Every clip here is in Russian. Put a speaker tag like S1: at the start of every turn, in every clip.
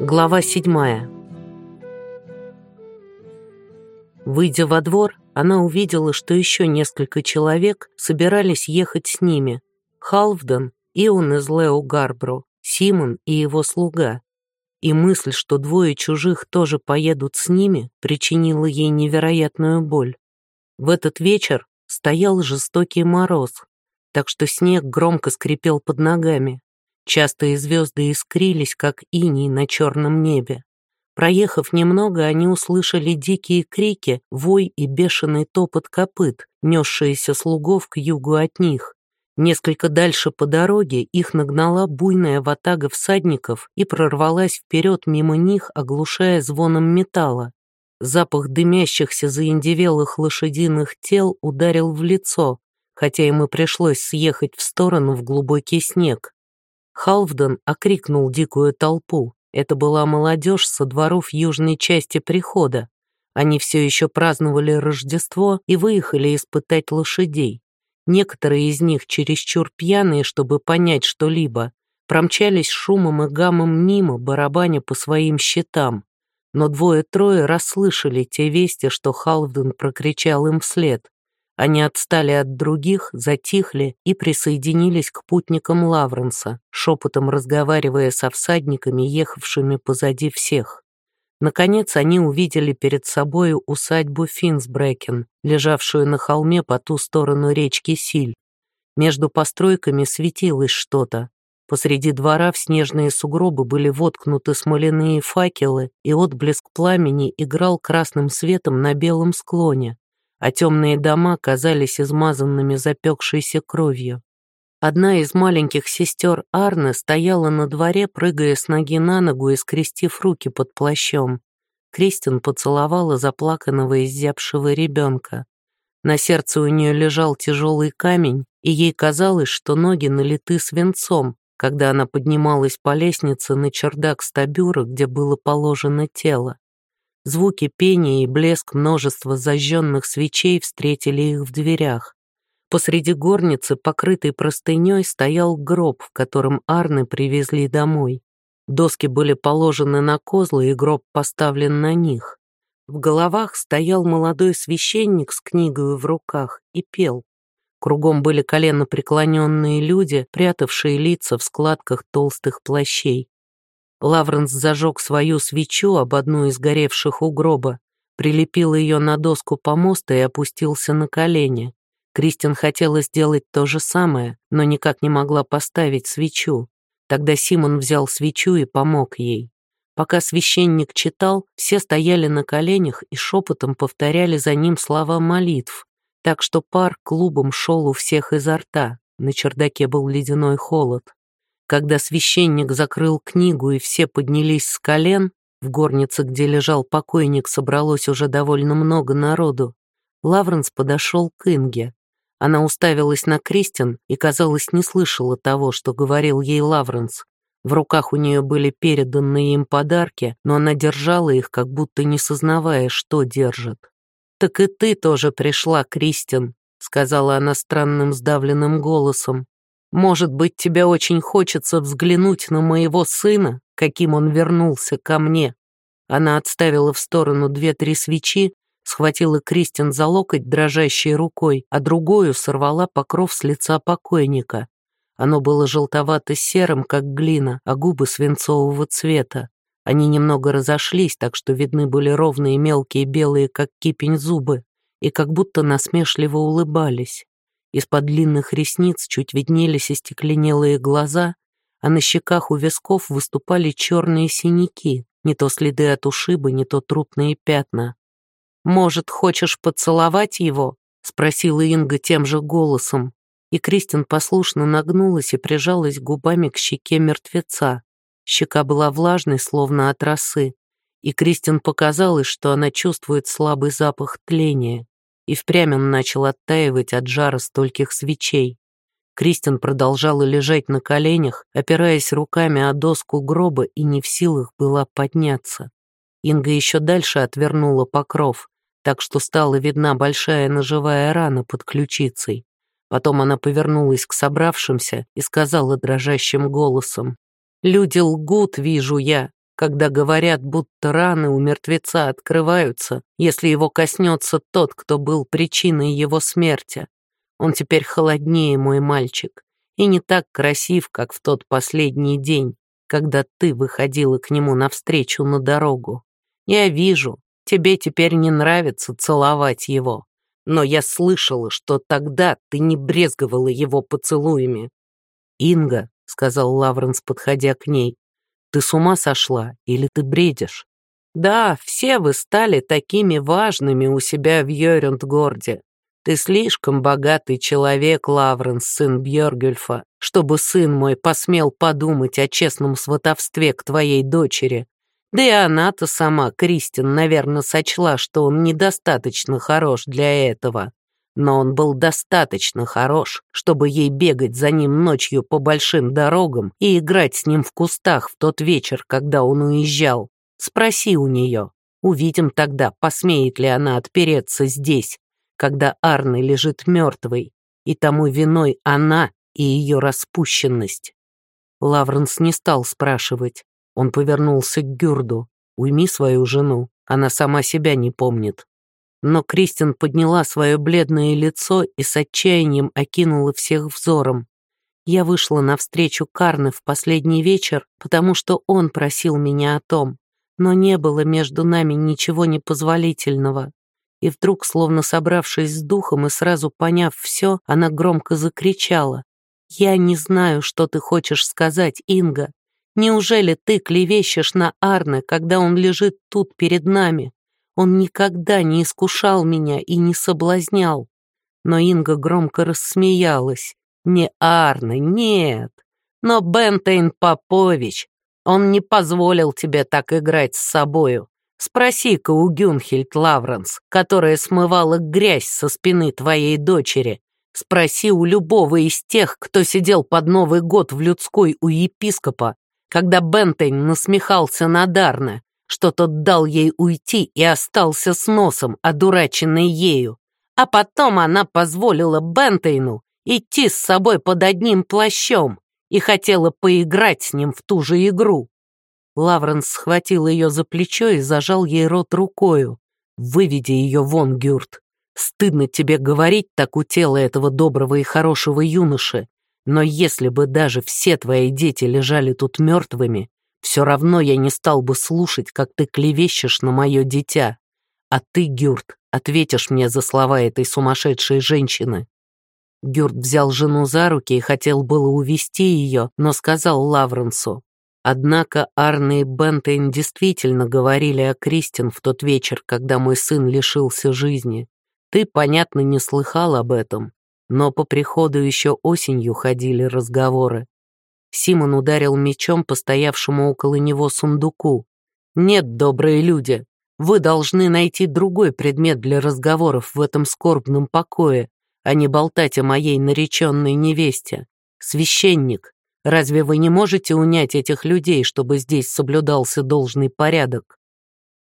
S1: Глава седьмая. Выйдя во двор, она увидела, что еще несколько человек собирались ехать с ними. Халфден, Ион из Лео Гарбро, Симон и его слуга. И мысль, что двое чужих тоже поедут с ними, причинила ей невероятную боль. В этот вечер стоял жестокий мороз, так что снег громко скрипел под ногами. Частые звезды искрились, как иней на черном небе. Проехав немного, они услышали дикие крики, вой и бешеный топот копыт, несшиеся слугов к югу от них. Несколько дальше по дороге их нагнала буйная ватага всадников и прорвалась вперед мимо них, оглушая звоном металла. Запах дымящихся заиндевелых лошадиных тел ударил в лицо, хотя ему пришлось съехать в сторону в глубокий снег. Халфден окрикнул дикую толпу. Это была молодежь со дворов южной части прихода. Они все еще праздновали Рождество и выехали испытать лошадей. Некоторые из них, чересчур пьяные, чтобы понять что-либо, промчались шумом и гамом мимо, барабаня по своим щитам. Но двое-трое расслышали те вести, что Халфден прокричал им вслед. Они отстали от других, затихли и присоединились к путникам Лавренса, шепотом разговаривая со всадниками, ехавшими позади всех. Наконец они увидели перед собой усадьбу Финсбрекен, лежавшую на холме по ту сторону речки Силь. Между постройками светилось что-то. Посреди двора в снежные сугробы были воткнуты смоляные факелы, и отблеск пламени играл красным светом на белом склоне а темные дома казались измазанными запекшейся кровью. Одна из маленьких сестер Арны стояла на дворе, прыгая с ноги на ногу и скрестив руки под плащом. Кристин поцеловала заплаканного изябшего ребенка. На сердце у нее лежал тяжелый камень, и ей казалось, что ноги налиты свинцом, когда она поднималась по лестнице на чердак стабюра, где было положено тело. Звуки пения и блеск множества зажженных свечей встретили их в дверях. Посреди горницы, покрытой простыней, стоял гроб, в котором Арны привезли домой. Доски были положены на козлы, и гроб поставлен на них. В головах стоял молодой священник с книгой в руках и пел. Кругом были колено преклоненные люди, прятавшие лица в складках толстых плащей. Лавренс зажег свою свечу об одну из горевших у гроба, прилепил ее на доску помоста и опустился на колени. Кристин хотела сделать то же самое, но никак не могла поставить свечу. Тогда Симон взял свечу и помог ей. Пока священник читал, все стояли на коленях и шепотом повторяли за ним слова молитв, так что пар клубом шел у всех изо рта. На чердаке был ледяной холод. Когда священник закрыл книгу и все поднялись с колен, в горнице, где лежал покойник, собралось уже довольно много народу, Лавренс подошел к Инге. Она уставилась на Кристин и, казалось, не слышала того, что говорил ей Лавренс. В руках у нее были переданные им подарки, но она держала их, как будто не сознавая, что держит. «Так и ты тоже пришла, Кристин», — сказала она странным сдавленным голосом. Может быть, тебе очень хочется взглянуть на моего сына, каким он вернулся ко мне». Она отставила в сторону две-три свечи, схватила Кристин за локоть дрожащей рукой, а другую сорвала покров с лица покойника. Оно было желтовато-серым, как глина, а губы свинцового цвета. Они немного разошлись, так что видны были ровные мелкие белые, как кипень, зубы, и как будто насмешливо улыбались. Из-под длинных ресниц чуть виднелись остекленелые глаза, а на щеках у висков выступали черные синяки, не то следы от ушиба, не то трупные пятна. «Может, хочешь поцеловать его?» — спросила Инга тем же голосом. И Кристин послушно нагнулась и прижалась губами к щеке мертвеца. Щека была влажной, словно от росы, и Кристин показалось, что она чувствует слабый запах тления и впрямь он начал оттаивать от жара стольких свечей. Кристин продолжала лежать на коленях, опираясь руками о доску гроба и не в силах была подняться. Инга еще дальше отвернула покров, так что стала видна большая ножевая рана под ключицей. Потом она повернулась к собравшимся и сказала дрожащим голосом, «Люди лгут, вижу я. Когда говорят, будто раны у мертвеца открываются, если его коснется тот, кто был причиной его смерти. Он теперь холоднее, мой мальчик, и не так красив, как в тот последний день, когда ты выходила к нему навстречу на дорогу. Я вижу, тебе теперь не нравится целовать его, но я слышала, что тогда ты не брезговала его поцелуями. «Инга», — сказал Лавренс, подходя к ней, ты с ума сошла или ты бредишь? Да, все вы стали такими важными у себя в Йорюндгорде. Ты слишком богатый человек, Лавренс, сын Бьоргюльфа, чтобы сын мой посмел подумать о честном сватовстве к твоей дочери. Да и она-то сама, Кристин, наверное, сочла, что он недостаточно хорош для этого но он был достаточно хорош, чтобы ей бегать за ним ночью по большим дорогам и играть с ним в кустах в тот вечер, когда он уезжал. Спроси у нее. Увидим тогда, посмеет ли она отпереться здесь, когда Арны лежит мертвой, и тому виной она и ее распущенность. Лавренс не стал спрашивать. Он повернулся к Гюрду. «Уйми свою жену, она сама себя не помнит». Но Кристин подняла свое бледное лицо и с отчаянием окинула всех взором. Я вышла навстречу Карны в последний вечер, потому что он просил меня о том, но не было между нами ничего непозволительного. И вдруг, словно собравшись с духом и сразу поняв все, она громко закричала. «Я не знаю, что ты хочешь сказать, Инга. Неужели ты клевещешь на Арне, когда он лежит тут перед нами? Он никогда не искушал меня и не соблазнял. Но Инга громко рассмеялась. Не Арне, нет. Но Бентейн Попович, он не позволил тебе так играть с собою. Спроси-ка у Гюнхельд Лавренс, которая смывала грязь со спины твоей дочери. Спроси у любого из тех, кто сидел под Новый год в людской у епископа, когда Бентейн насмехался над Арне что тот дал ей уйти и остался с носом, одураченный ею. А потом она позволила Бентейну идти с собой под одним плащом и хотела поиграть с ним в ту же игру. Лавренс схватил ее за плечо и зажал ей рот рукою. «Выведи ее вон, Гюрт. Стыдно тебе говорить так у тела этого доброго и хорошего юноши, но если бы даже все твои дети лежали тут мертвыми, все равно я не стал бы слушать, как ты клевещешь на мое дитя. А ты, Гюрт, ответишь мне за слова этой сумасшедшей женщины». Гюрт взял жену за руки и хотел было увести ее, но сказал Лавренсу. Однако Арне и Бентейн действительно говорили о Кристин в тот вечер, когда мой сын лишился жизни. Ты, понятно, не слыхал об этом, но по приходу еще осенью ходили разговоры. Симон ударил мечом по стоявшему около него сундуку. «Нет, добрые люди, вы должны найти другой предмет для разговоров в этом скорбном покое, а не болтать о моей нареченной невесте. Священник, разве вы не можете унять этих людей, чтобы здесь соблюдался должный порядок?»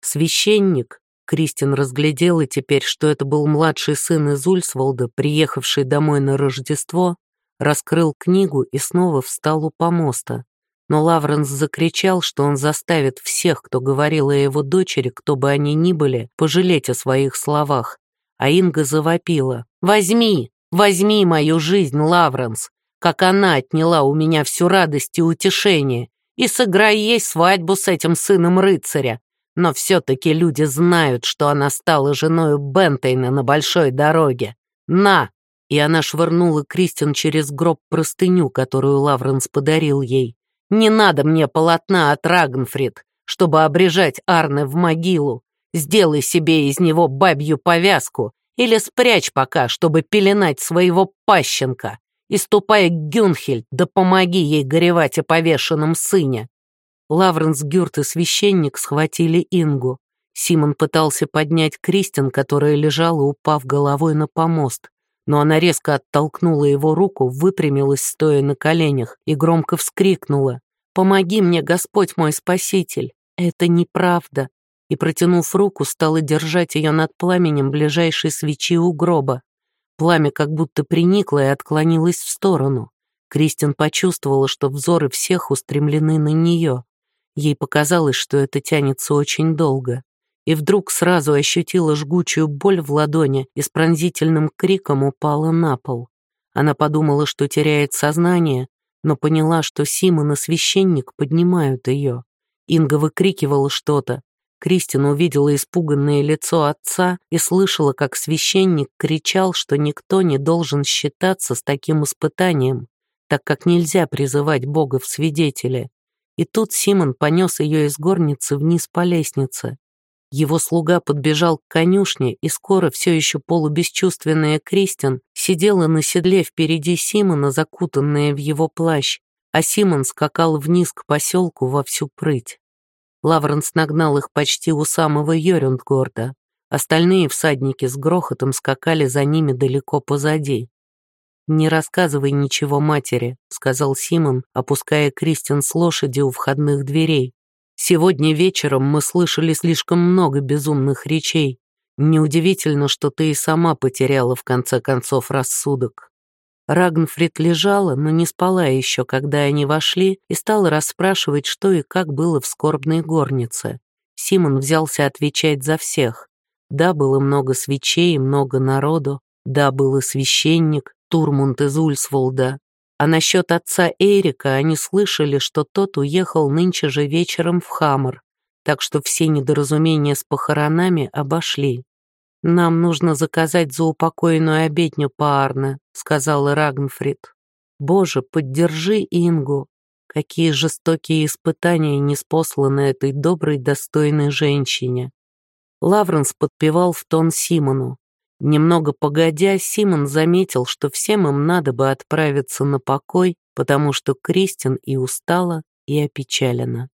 S1: Священник, Кристин разглядела теперь, что это был младший сын из Ульсволда, приехавший домой на Рождество, раскрыл книгу и снова встал у помоста. Но Лавренс закричал, что он заставит всех, кто говорил о его дочери, кто бы они ни были, пожалеть о своих словах. А Инга завопила. «Возьми, возьми мою жизнь, Лавренс, как она отняла у меня всю радость и утешение, и сыграй ей свадьбу с этим сыном рыцаря. Но все-таки люди знают, что она стала женой Бентейна на большой дороге. На, и она швырнула Кристин через гроб простыню, которую Лавренс подарил ей. «Не надо мне полотна от Рагнфрид, чтобы обрежать Арне в могилу. Сделай себе из него бабью повязку или спрячь пока, чтобы пеленать своего пащенка. И ступай к Гюнхельд, да помоги ей горевать о повешенном сыне». Лавренс Гюрт и священник схватили Ингу. Симон пытался поднять Кристин, которая лежала, упав головой на помост но она резко оттолкнула его руку, выпрямилась, стоя на коленях, и громко вскрикнула. «Помоги мне, Господь мой Спаситель! Это неправда!» И, протянув руку, стала держать ее над пламенем ближайшей свечи у гроба. Пламя как будто приникло и отклонилось в сторону. Кристин почувствовала, что взоры всех устремлены на нее. Ей показалось, что это тянется очень долго. И вдруг сразу ощутила жгучую боль в ладони и с пронзительным криком упала на пол. Она подумала, что теряет сознание, но поняла, что Симон и священник поднимают ее. Инга выкрикивала что-то. Кристина увидела испуганное лицо отца и слышала, как священник кричал, что никто не должен считаться с таким испытанием, так как нельзя призывать Бога в свидетели. И тут Симон понес ее из горницы вниз по лестнице. Его слуга подбежал к конюшне, и скоро все еще полубесчувственная Кристин сидела на седле впереди Симона, закутанная в его плащ, а Симон скакал вниз к поселку во всю прыть. Лавренс нагнал их почти у самого Йорюндгорда. Остальные всадники с грохотом скакали за ними далеко позади. «Не рассказывай ничего матери», — сказал Симон, опуская Кристин с лошади у входных дверей. Сегодня вечером мы слышали слишком много безумных речей. Неудивительно, что ты и сама потеряла в конце концов рассудок. Рагнфрид лежала, но не спала еще, когда они вошли, и стала расспрашивать, что и как было в скорбной горнице. Симон взялся отвечать за всех. Да, было много свечей, много народу. Да, был и священник, Турмунд из Ульсволда. А насчет отца Эрика они слышали, что тот уехал нынче же вечером в Хаммер, так что все недоразумения с похоронами обошли. «Нам нужно заказать заупокойную обедню по Арне», — сказала Рагнфрид. «Боже, поддержи Ингу. Какие жестокие испытания неспосланы этой доброй, достойной женщине». Лавренс подпевал в тон Симону. Немного погодя, Симон заметил, что всем им надо бы отправиться на покой, потому что Кристин и устала, и опечалена.